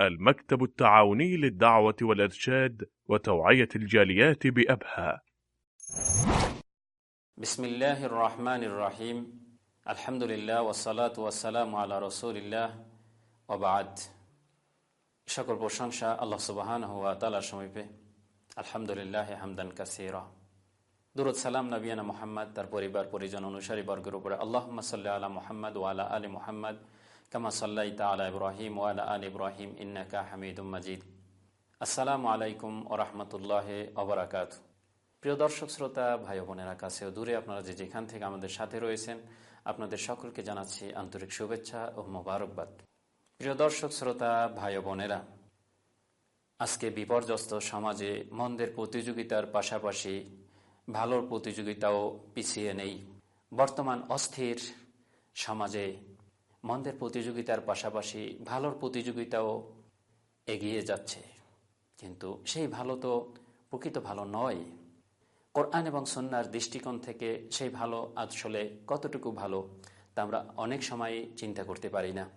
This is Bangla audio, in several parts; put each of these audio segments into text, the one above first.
المكتب التعاوني للدعوة والإرشاد وتوعية الجاليات بأبها بسم الله الرحمن الرحيم الحمد لله والصلاة والسلام على رسول الله وبعد সকল প্রশংসা আল্লাহ সুবাহান হুয়া তালার সমীপে আলহামদুলিল্লাহ হামদান কাসিরা দুরুদ সালাম নবিয়ানা মোহাম্মদ তার পরিবার পরিজন অনুসারী বর্গের উপরে আল্লাহ সাল্লাহ আলা মোহাম্মদ ওয়ালা আলী মোহাম্মদ কামা সাল্লাহ তালা ইব্রাহিম ওয়ালা আল ইব্রাহিম ইন্নাকা হামিদুম মাজিদ আসসালামু আলাইকুম ও রহমতুল্লাহ অবরাকাত প্রিয় দর্শক, শ্রোতা, ভাই বোনেরা কাছে দূরে আপনারা যে যেখান থেকে আমাদের সাথে রয়েছেন, আপনাদের সকলকে জানাচ্ছি আন্তরিক শুভেচ্ছা ও মোবারকবাদ। প্রিয় দর্শক, শ্রোতা, ভাই বোনেরা, আজকে বিপর্যস্ত সমাজে মন্দের প্রতিযোগিতার পাশাপাশি ভালোর প্রতিযোগিতাও পিছিয়ে নেই। বর্তমান অস্থির সমাজে মন্দের প্রতিযোগিতার পাশাপাশি ভালোর প্রতিযোগিতাও এগিয়ে যাচ্ছে। কিন্তু সেই ভালো তো প্রকৃত ভালো নয়। কোরআন এবং সন্ন্যার দৃষ্টিকোণ থেকে সেই ভালো আসলে কতটুকু ভালো, তা আমরা অনেক সময় চিন্তা করতে পারি না।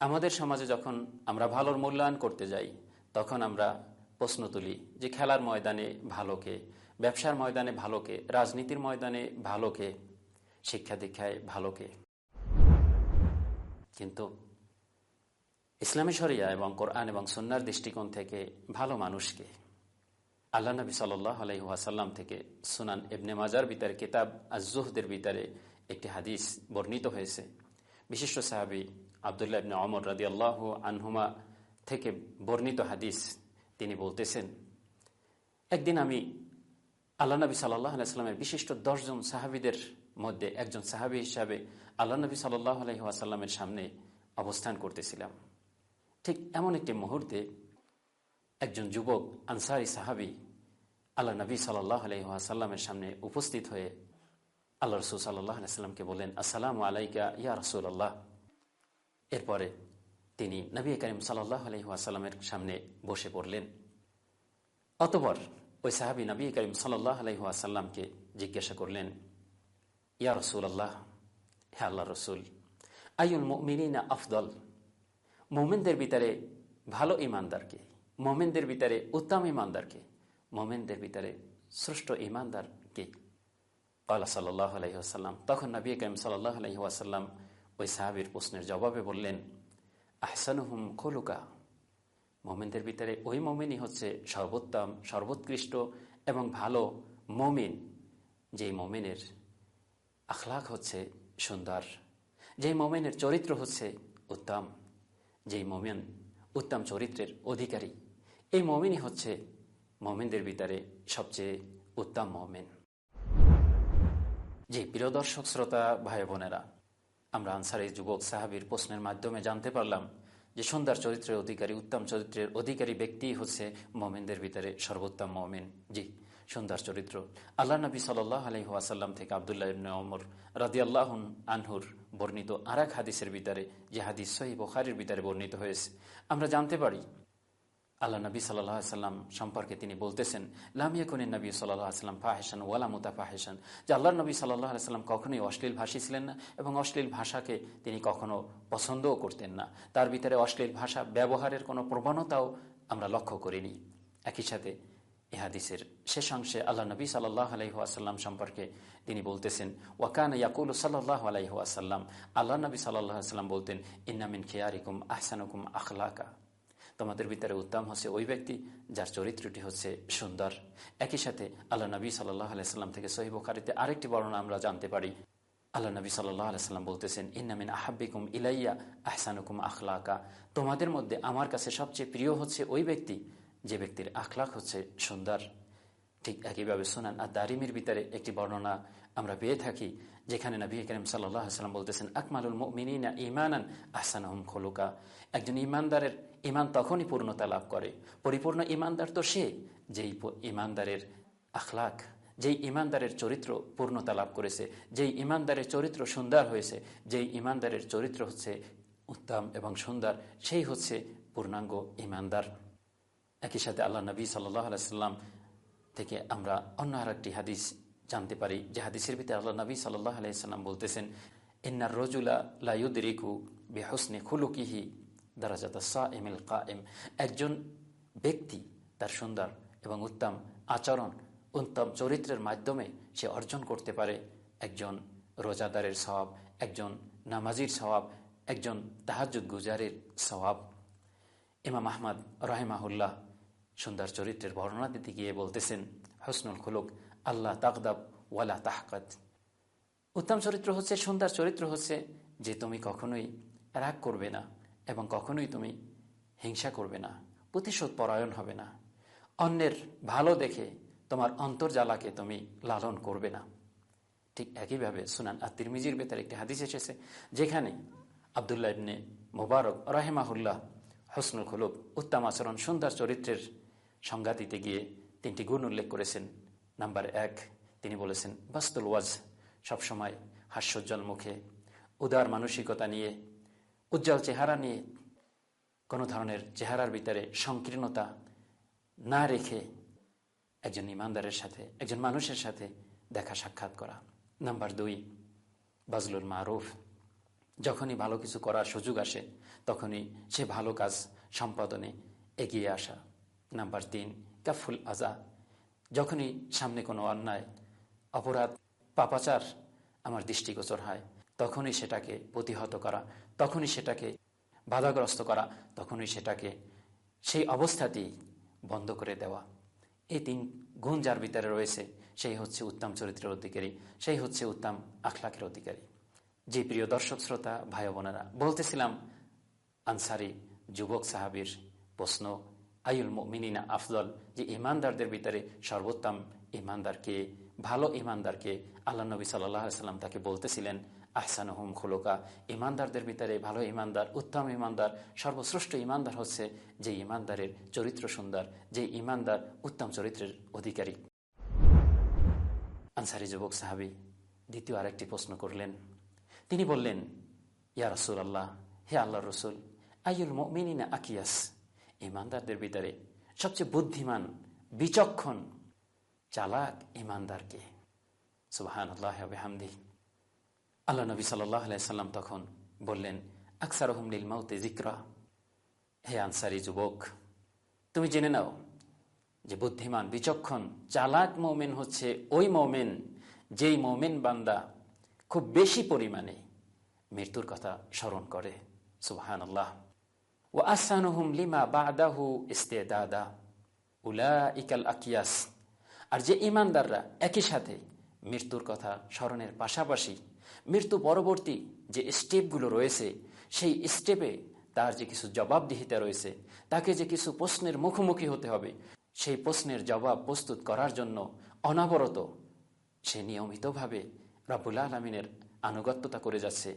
আমাদের সমাজে যখন আমরা ভালোর মূল্যায়ন করতে যাই, তখন আমরা প্রশ্ন তুলি যে খেলার ময়দানে ভালোকে, ব্যবসার ময়দানে ভালোকে, রাজনীতির ময়দানে ভালোকে, শিক্ষা দীক্ষায় ভালোকে। কিন্তু ইসলামী শরিয়া এবং কোরআন এবং সন্ন্যার দৃষ্টিকোণ থেকে ভালো মানুষকে আল্লাহ নবী সাল আলহি ওয়াসাল্লাম থেকে সুনান এবনে মাজার ভিতরে, কিতাব আজুহদের ভিতরে একটি হাদিস বর্ণিত হয়েছে। বিশিষ্ট সাহাবি আবদুল্লাহ ইবনে অমর রাদি আল্লাহ আনহুমা থেকে বর্ণিত হাদিস তিনি বলতেছেন, একদিন আমি আল্লাহ নবী সাল্লাহ আলাইস্লামের বিশিষ্ট দশজন সাহাবিদের মধ্যে একজন সাহাবি হিসাবে আল্লাহ নবী সাল্লাহ আলহি সামনে অবস্থান করতেছিলাম। ঠিক এমন একটি মুহূর্তে একজন যুবক, আনসারি সাহাবি আল্লাহ নবী সাল্লাহ আলহিহাসাল্লামের সামনে উপস্থিত হয়ে আল্লাহ রসুল সাল্লাহ আলাইস্লামকে বললেন, আসসালাম আলাইকা ইয়া রসুল আল্লাহ এরপরে তিনি নবী করিম সাল্লাহ আলহিহাসাল্লামের সামনে বসে পড়লেন। অতপর ওই সাহাবি নবী করিম সাল্লাহ আলহিহাসাল্লামকে জিজ্ঞাসা করলেন ইয়া রসুল আল্লাহ হে আল্লাহ রসুল আইউল মিনা আফদল মোমেনদের ভিতরে ভালো ইমানদারকে মোমেনদের ভিতরে উত্তম ইমানদারকে মোমেনদের ভিতরে শ্রেষ্ঠ ইমানদার কে? আল্লাহ সাল্লাহ আলহিহাসাল্লাম তখন নবী করিম সাল্লাহ আলহিহাসাল্লাম ওই সাহাবির প্রশ্নের জবাবে বললেন, আহসানুহুম খোলুকা? মোমেনদের ভিতরে ওই মোমেনই হচ্ছে সর্বোত্তম, সর্বোৎকৃষ্ট এবং ভালো মোমিন। যেই মোমেনের আখলাখ হচ্ছে সুন্দর। যেই মোমেনের চরিত্র হচ্ছে উত্তম। যেই মোমেন উত্তম চরিত্রের অধিকারী, এই মমিনই হচ্ছে মমিনদের ভিতরে সবচেয়ে উত্তম মমিন। যে প্রিয় দর্শক, শ্রোতা, ভাই বোনেরা, আমরা আনসারি যুবক সাহাবির প্রশ্নের মাধ্যমে জানতে পারলাম যে সুন্দর চরিত্রের অধিকারী, উত্তম চরিত্রের অধিকারী ব্যক্তি হচ্ছে মমিনদের ভিতরে সর্বোত্তম মমিন। জি সুন্দর চরিত্র। আল্লাহ নবী সাল্লাহ আলহি ওয়াসাল্লাম থেকে আবদুল্লাহ ইবনে ওমর রাদি আনহুর বর্ণিত আর এক হাদিসের ভিতরে, যে হাদিস সহি বখারির ভিতরে বর্ণিত হয়েছে। আমরা জানতে পারি, আল্লাহ নবী সাল্লাহ সাল্লাম সম্পর্কে তিনি বলতেছেন লামিয়া কুন নবী সাল্লাহ সাল্লাম ফাহেসান ওয়ালা মুতা ফাহেসান যে আল্লাহ নবী সাল্লাহ সাল্লাম কখনোই অশ্লীল ভাষী ছিলেন না এবং অশ্লীল ভাষাকে তিনি কখনো পছন্দও করতেন না। তার ভিতরে অশ্লীল ভাষা ব্যবহারের কোনো প্রবণতাও আমরা লক্ষ্য করিনি। একই সাথে ইহাদিসের শেষ অংশে আল্লাহ নবী সাল্লাহ আলহিহাসাল্লাম সম্পর্কে তিনি বলতেছেন, ওয়াকান ইয়াকুল সাল্লাহ আলহিহাসাল্লাম আল্লাহ নবী সাল্লাহ সাল্লাম বলতেন ইন্নামিন খেয়ারিকুম আহসানুকুম আখলাকা। তোমাদের ভিতরে উত্তম হচ্ছে ওই ব্যক্তি যার চরিত্রটি হচ্ছে সুন্দর। একই সাথে আল্লাহ নবী সাল্লাহ আলাইসাল্লাম থেকে সহিব খারিতে আরেকটি বর্ণনা আমরা জানতে পারি। আল্লাহ নবী সাল্লাহ আলাইসাল্লাম বলতেছেন ইন্নামিন আহাব্বিকুম ইলাইয়া আহসানুকুম আখলাকা। তোমাদের মধ্যে আমার কাছে সবচেয়ে প্রিয় হচ্ছে ওই ব্যক্তি যে ব্যক্তির আখলাখ হচ্ছে সুন্দর। ঠিক একইভাবে শোনান আর দারিমির ভিতরে একটি বর্ণনা আমরা পেয়ে থাকি, যেখানে নবী করিম সাল্লাম বলতেছেন, আকমালুল মিনা ইমানান আহসান আহম খোলুকা। একজন ইমানদারের ইমান তখনই পূর্ণতা লাভ করে। পরিপূর্ণ ইমানদার তো সে, যেই ইমানদারের আখলাখ, যেই ইমানদারের চরিত্র পূর্ণতা লাভ করেছে, যেই ইমানদারের চরিত্র সুন্দর হয়েছে, যেই ইমানদারের চরিত্র হচ্ছে উত্তম এবং সুন্দর, সেই হচ্ছে পূর্ণাঙ্গ ইমানদার একই সাথে আল্লাহ নবী আলাইসাল্লাম থেকে আমরা অন্য আর একটি হাদিস জানতে পারি, যে হাদিসের ভিতরে আল্লাহ নবী সাল্লাহ আলাইসাল্লাম বলতেছেন, ইন্নার রজুলা লাইউদ্রিকু বেহসনে খুলুকিহি দারাজাত সা এমিল কা এম একজন ব্যক্তি তার সুন্দর এবং উত্তম আচরণ, উত্তম চরিত্রের মাধ্যমে সে অর্জন করতে পারে। একজন রোজাদারের স্বভাব, একজন নামাজির স্বভাব, একজন তাহাজুদ গুজারের স্বভাব। ইমাম আহমদ রাহেমাহুল্লাহ সুন্দর চরিত্রের বর্ণনা দিতে গিয়ে বলতেছেন, হসনুল খুলুক, আল্লাহ তাকদাব ওয়ালা তাহকাত উত্তম চরিত্র হচ্ছে সুন্দর চরিত্র হচ্ছে যে তুমি কখনোই রাগ করবে না এবং কখনোই তুমি হিংসা করবে না, প্রতিশোধ পরায়ণ হবে না। অন্যের ভালো দেখে তোমার অন্তর্জালাকে তুমি লালন করবে না। ঠিক একইভাবে সুনান আর তিরমিজির ভেতরে একটি হাদিস এসেছে, যেখানে আবদুল্লাহ ইবনে মোবারক রাহেমাহুল্লাহ হসনুল খুলুক উত্তম আচরণ সুন্দর চরিত্রের দিতে গিয়ে তিনটি গুণ উল্লেখ করেছেন। নাম্বার এক, তিনি বলেছেন, বাস্তুল ওয়াজ সবসময় হাস্যোজ্জ্বল মুখে, উদার মানসিকতা নিয়ে, উজ্জ্বল চেহারা নিয়ে, কোনো ধরনের চেহারার ভিতরে সংকীর্ণতা না রেখে একজন ইমানদারের সাথে, একজন মানুষের সাথে দেখা সাক্ষাৎ করা। নাম্বার দুই, বাজলুল মারুফ, যখনই ভালো কিছু করার সুযোগ আসে, তখনই সে ভালো কাজ সম্পাদনে এগিয়ে আসা। নাম্বার তিন কাফুল আজা। যখনই সামনে কোনো অন্যায়, অপরাধ, পাপাচার আমার দৃষ্টিগোচর হয়, তখনই সেটাকে প্রতিহত করা, তখনই সেটাকে বাধাগ্রস্ত করা, তখনই সেটাকে সেই অবস্থাতেই বন্ধ করে দেওয়া। এই তিন গুণ যার ভিতরে রয়েছে, সেই হচ্ছে উত্তম চরিত্রের অধিকারী, সেই হচ্ছে উত্তম আখলাখের অধিকারী। যে প্রিয় দর্শক, শ্রোতা, ভাই বোনেরা, বলতেছিলাম আনসারি যুবক সাহাবির প্রশ্ন আয়ুল মিনিনা আফজল, যে ইমানদারদের ভিতরে সর্বোত্তম ইমানদারকে ভালো ইমানদারকে আল্লাহ নবী সাল্লাহ সাল্লাম তাকে বলতেছিলেন আহসান আহসানহুম খোলোকা ইমানদারদের ভিতরে ভালো ইমানদার উত্তম ইমানদার সর্বশ্রেষ্ঠ ইমানদার হচ্ছে যে ইমানদারের চরিত্র সুন্দর, যে ইমানদার উত্তম চরিত্রের অধিকারী। আনসারি যুবক সাহাবি দ্বিতীয় আরেকটি প্রশ্ন করলেন। তিনি বললেন, ইয়া রসুল আল্লাহ হে আল্লাহ রসুল আইউল মিনিনা আকিয়াস? ইমানদারদের ভিতরে সবচেয়ে বুদ্ধিমান, বিচক্ষণ, চালাক ইমানদারকে। সুবাহান আল্লাহ হামদি আল্লাহ নবী সাল্লাম তখন বললেন আকসার হুমলিল মাউতে জিক্রা হে আনসারি যুবক, তুমি জেনে নাও যে বুদ্ধিমান, বিচক্ষণ, চালাক মৌমেন হচ্ছে ওই মৌমেন, যেই মৌমেন বান্দা খুব বেশি পরিমাণে মৃত্যুর কথা স্মরণ করে। সুবাহান আল্লাহ ও আসানুহুম লিমা বাদাহু ইস্তেদাদা উলা ইকাল আকিয়াস আর যে ইমানদাররা একই সাথে মৃত্যুর কথা স্মরণের পাশাপাশি মৃত্যু পরবর্তী যে স্টেপগুলো রয়েছে, সেই স্টেপে তার যে কিছু জবাবদিহিতা রয়েছে, তাকে যে কিছু প্রশ্নের মুখোমুখি হতে হবে, সেই প্রশ্নের জবাব প্রস্তুত করার জন্য অনাবরত সে নিয়মিতভাবে রাবুল আলমিনের আনুগত্যতা করে যাচ্ছে।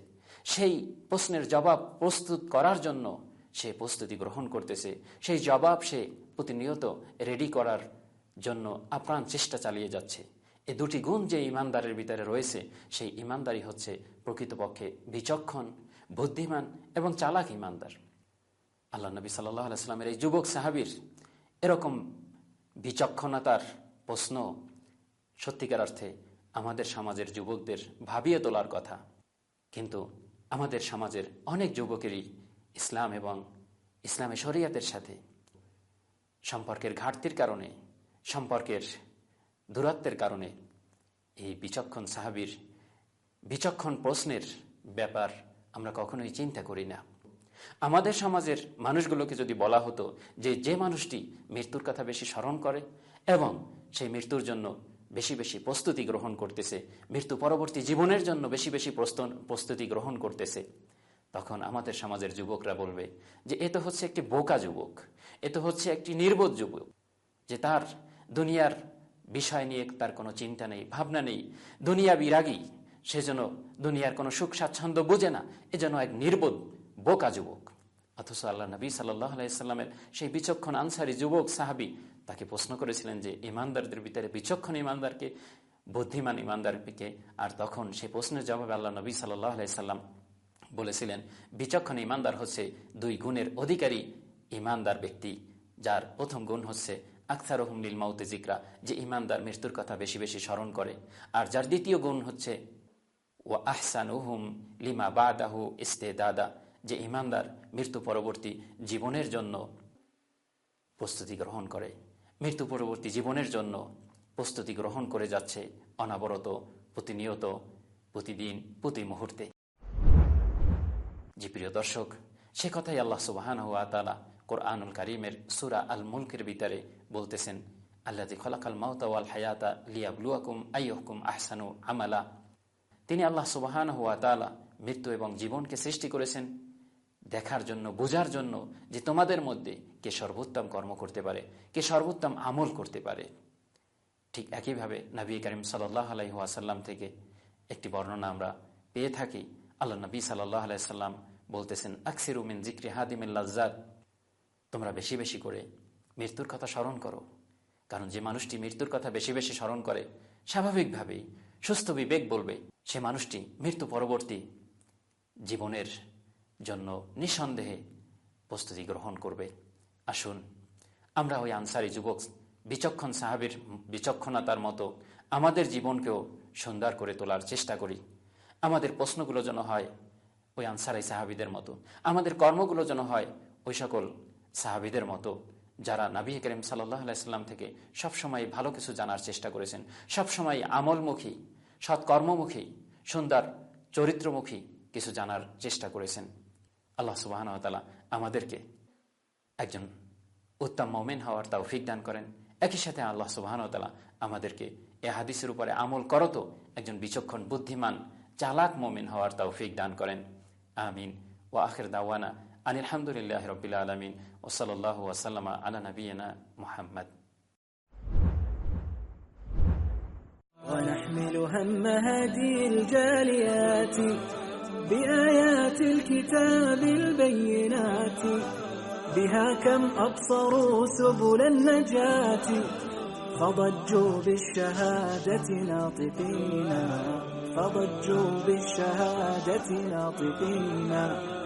সেই প্রশ্নের জবাব প্রস্তুত করার জন্য সে প্রস্তুতি গ্রহণ করতেছে, সেই জবাব সে প্রতিনিয়ত রেডি করার জন্য আপ্রাণ চেষ্টা চালিয়ে যাচ্ছে। এ দুটি গুণ যে ইমানদারের ভিতরে রয়েছে, সেই ইমানদারি হচ্ছে প্রকৃতপক্ষে বিচক্ষণ, বুদ্ধিমান এবং চালাক ইমানদার। আল্লাহ নবী সাল্লাহ আলাইস্লামের এই যুবক সাহাবির এরকম বিচক্ষণতার প্রশ্ন সত্যিকার অর্থে আমাদের সমাজের যুবকদের ভাবিয়ে তোলার কথা। কিন্তু আমাদের সমাজের অনেক যুবকেরই ইসলাম এবং ইসলামী শরিয়াতের সাথে সম্পর্কের ঘাটতির কারণে, সম্পর্কের দূরত্বের কারণে এই বিচক্ষণ সাহাবির বিচক্ষণ প্রশ্নের ব্যাপার আমরা কখনোই চিন্তা করি না। আমাদের সমাজের মানুষগুলোকে যদি বলা হতো যে যে মানুষটি মৃত্যুর কথা বেশি স্মরণ করে এবং সেই মৃত্যুর জন্য বেশি বেশি প্রস্তুতি গ্রহণ করতেছে, মৃত্যু পরবর্তী জীবনের জন্য বেশি বেশি প্রস্তুতি গ্রহণ করতেছে তখন আমাদের সমাজের যুবকরা বলবে যে, এ তো হচ্ছে একটি বোকা যুবক, এ তো হচ্ছে একটি নির্বোধ যুবক, যে তার দুনিয়ার বিষয় নিয়ে তার কোনো চিন্তা নেই, ভাবনা নেই। দুনিয়া বিরাগী সেজন্য দুনিয়ার কোনো সুখ স্বাচ্ছন্দ্য বোঝে না এজন্য এক নির্বোধ, বোকা যুবক। অথচ আল্লাহ নবী সাল্লাহ আলাইস্লামের সেই বিচক্ষণ, আনসারি যুবক সাহাবি তাকে প্রশ্ন করেছিলেন যে, ইমানদারদের ভিতরে বিচক্ষণ ইমানদারকে, বুদ্ধিমান ইমানদারকে? আর তখন সেই প্রশ্নের জবাবে আল্লাহ নবী সাল্লাহ আলাইসাল্লাম বলেছিলেন, বিচক্ষণ ইমানদার হচ্ছে দুই গুণের অধিকারী ইমানদার ব্যক্তি, যার প্রথম গুণ হচ্ছে আখতার হুমলিল মাউতে জিকরা যে ইমানদার মৃত্যুর কথা বেশি বেশি স্মরণ করে। আর যার দ্বিতীয় গুণ হচ্ছে ও আহসান উহুম লিমা বাদাহু ইস্তে দাদা যে ইমানদার মৃত্যু পরবর্তী জীবনের জন্য প্রস্তুতি গ্রহণ করে। মৃত্যু পরবর্তী জীবনের জন্য প্রস্তুতি গ্রহণ করে যাচ্ছে অনাবরত, প্রতিনিয়ত, প্রতিদিন প্রতি মুহূর্তে জি, প্রিয় দর্শক, সে কথাই আল্লাহ সুবাহান হুয়া তালা কোরআনুল করিমের সুরা আল মুলকের ভিতরে বলতেছেন আল্লাহ খলাকাল মাউতাওয়াল হায়াতা লিয়াবলুয়াকুম আইয়কুম আহসানু আমালা। তিনি আল্লাহ সুবাহান হুয়া তালা মৃত্যু এবং জীবনকে সৃষ্টি করেছেন, দেখার জন্য, বোঝার জন্য যে তোমাদের মধ্যে কে সর্বোত্তম কর্ম করতে পারে, কে সর্বোত্তম আমল করতে পারে। ঠিক একইভাবে নবী করিম সাল্লাহ আলাইহাসাল্লাম থেকে একটি বর্ণনা আমরা পেয়ে থাকি। আল্লাহ নবী সাল্লাহ আলাইসাল্লাম বলতেছেন, আকসির উমিন জিক্রি হাদিমিল্লাজাদ তোমরা বেশি বেশি করে মৃত্যুর কথা স্মরণ করো। কারণ যে মানুষটি মৃত্যুর কথা বেশি বেশি স্মরণ করে, স্বাভাবিকভাবেই সুস্থ বিবেক বলবে, সে মানুষটি মৃত্যু পরবর্তী জীবনের জন্য নিঃসন্দেহে প্রস্তুতি গ্রহণ করবে। আসুন, আমরা ওই আনসারি যুবক, বিচক্ষণ সাহাবির বিচক্ষণতার মতো আমাদের জীবনকেও সুন্দর করে তোলার চেষ্টা করি। আমাদের প্রশ্নগুলো যেন হয় ওই আনসারাই সাহাবিদের মতো। আমাদের কর্মগুলো যেন হয় ওই সকল সাহাবিদের মতো, যারা নাবি করিম সাল্লাহ আলাইস্লাম থেকে সবসময় ভালো কিছু জানার চেষ্টা করেছেন, সবসময় আমলমুখী, সৎকর্মমুখী, সুন্দর, চরিত্রমুখী কিছু জানার চেষ্টা করেছেন। আল্লাহ সুবাহনতালা আমাদেরকে একজন উত্তম মমিন হওয়ার তৌফিক দান করেন। একই সাথে আল্লাহ সুবাহনতালা আমাদেরকে এ হাদিসের উপরে আমল করতো একজন বিচক্ষণ, বুদ্ধিমান, চালাক মমিন হওয়ার তৌফিক দান করেন। آمين. وآخر دعوانا أن الحمد لله رب العالمين وصلى الله وسلم على نبينا محمد. ونحمل هم هذه الجاليات بآيات الكتاب البينات بها كم أبصروا سبل النجاة فضجوا بالشهادة ناطقين. فضجوا بالشهادة ناطقين.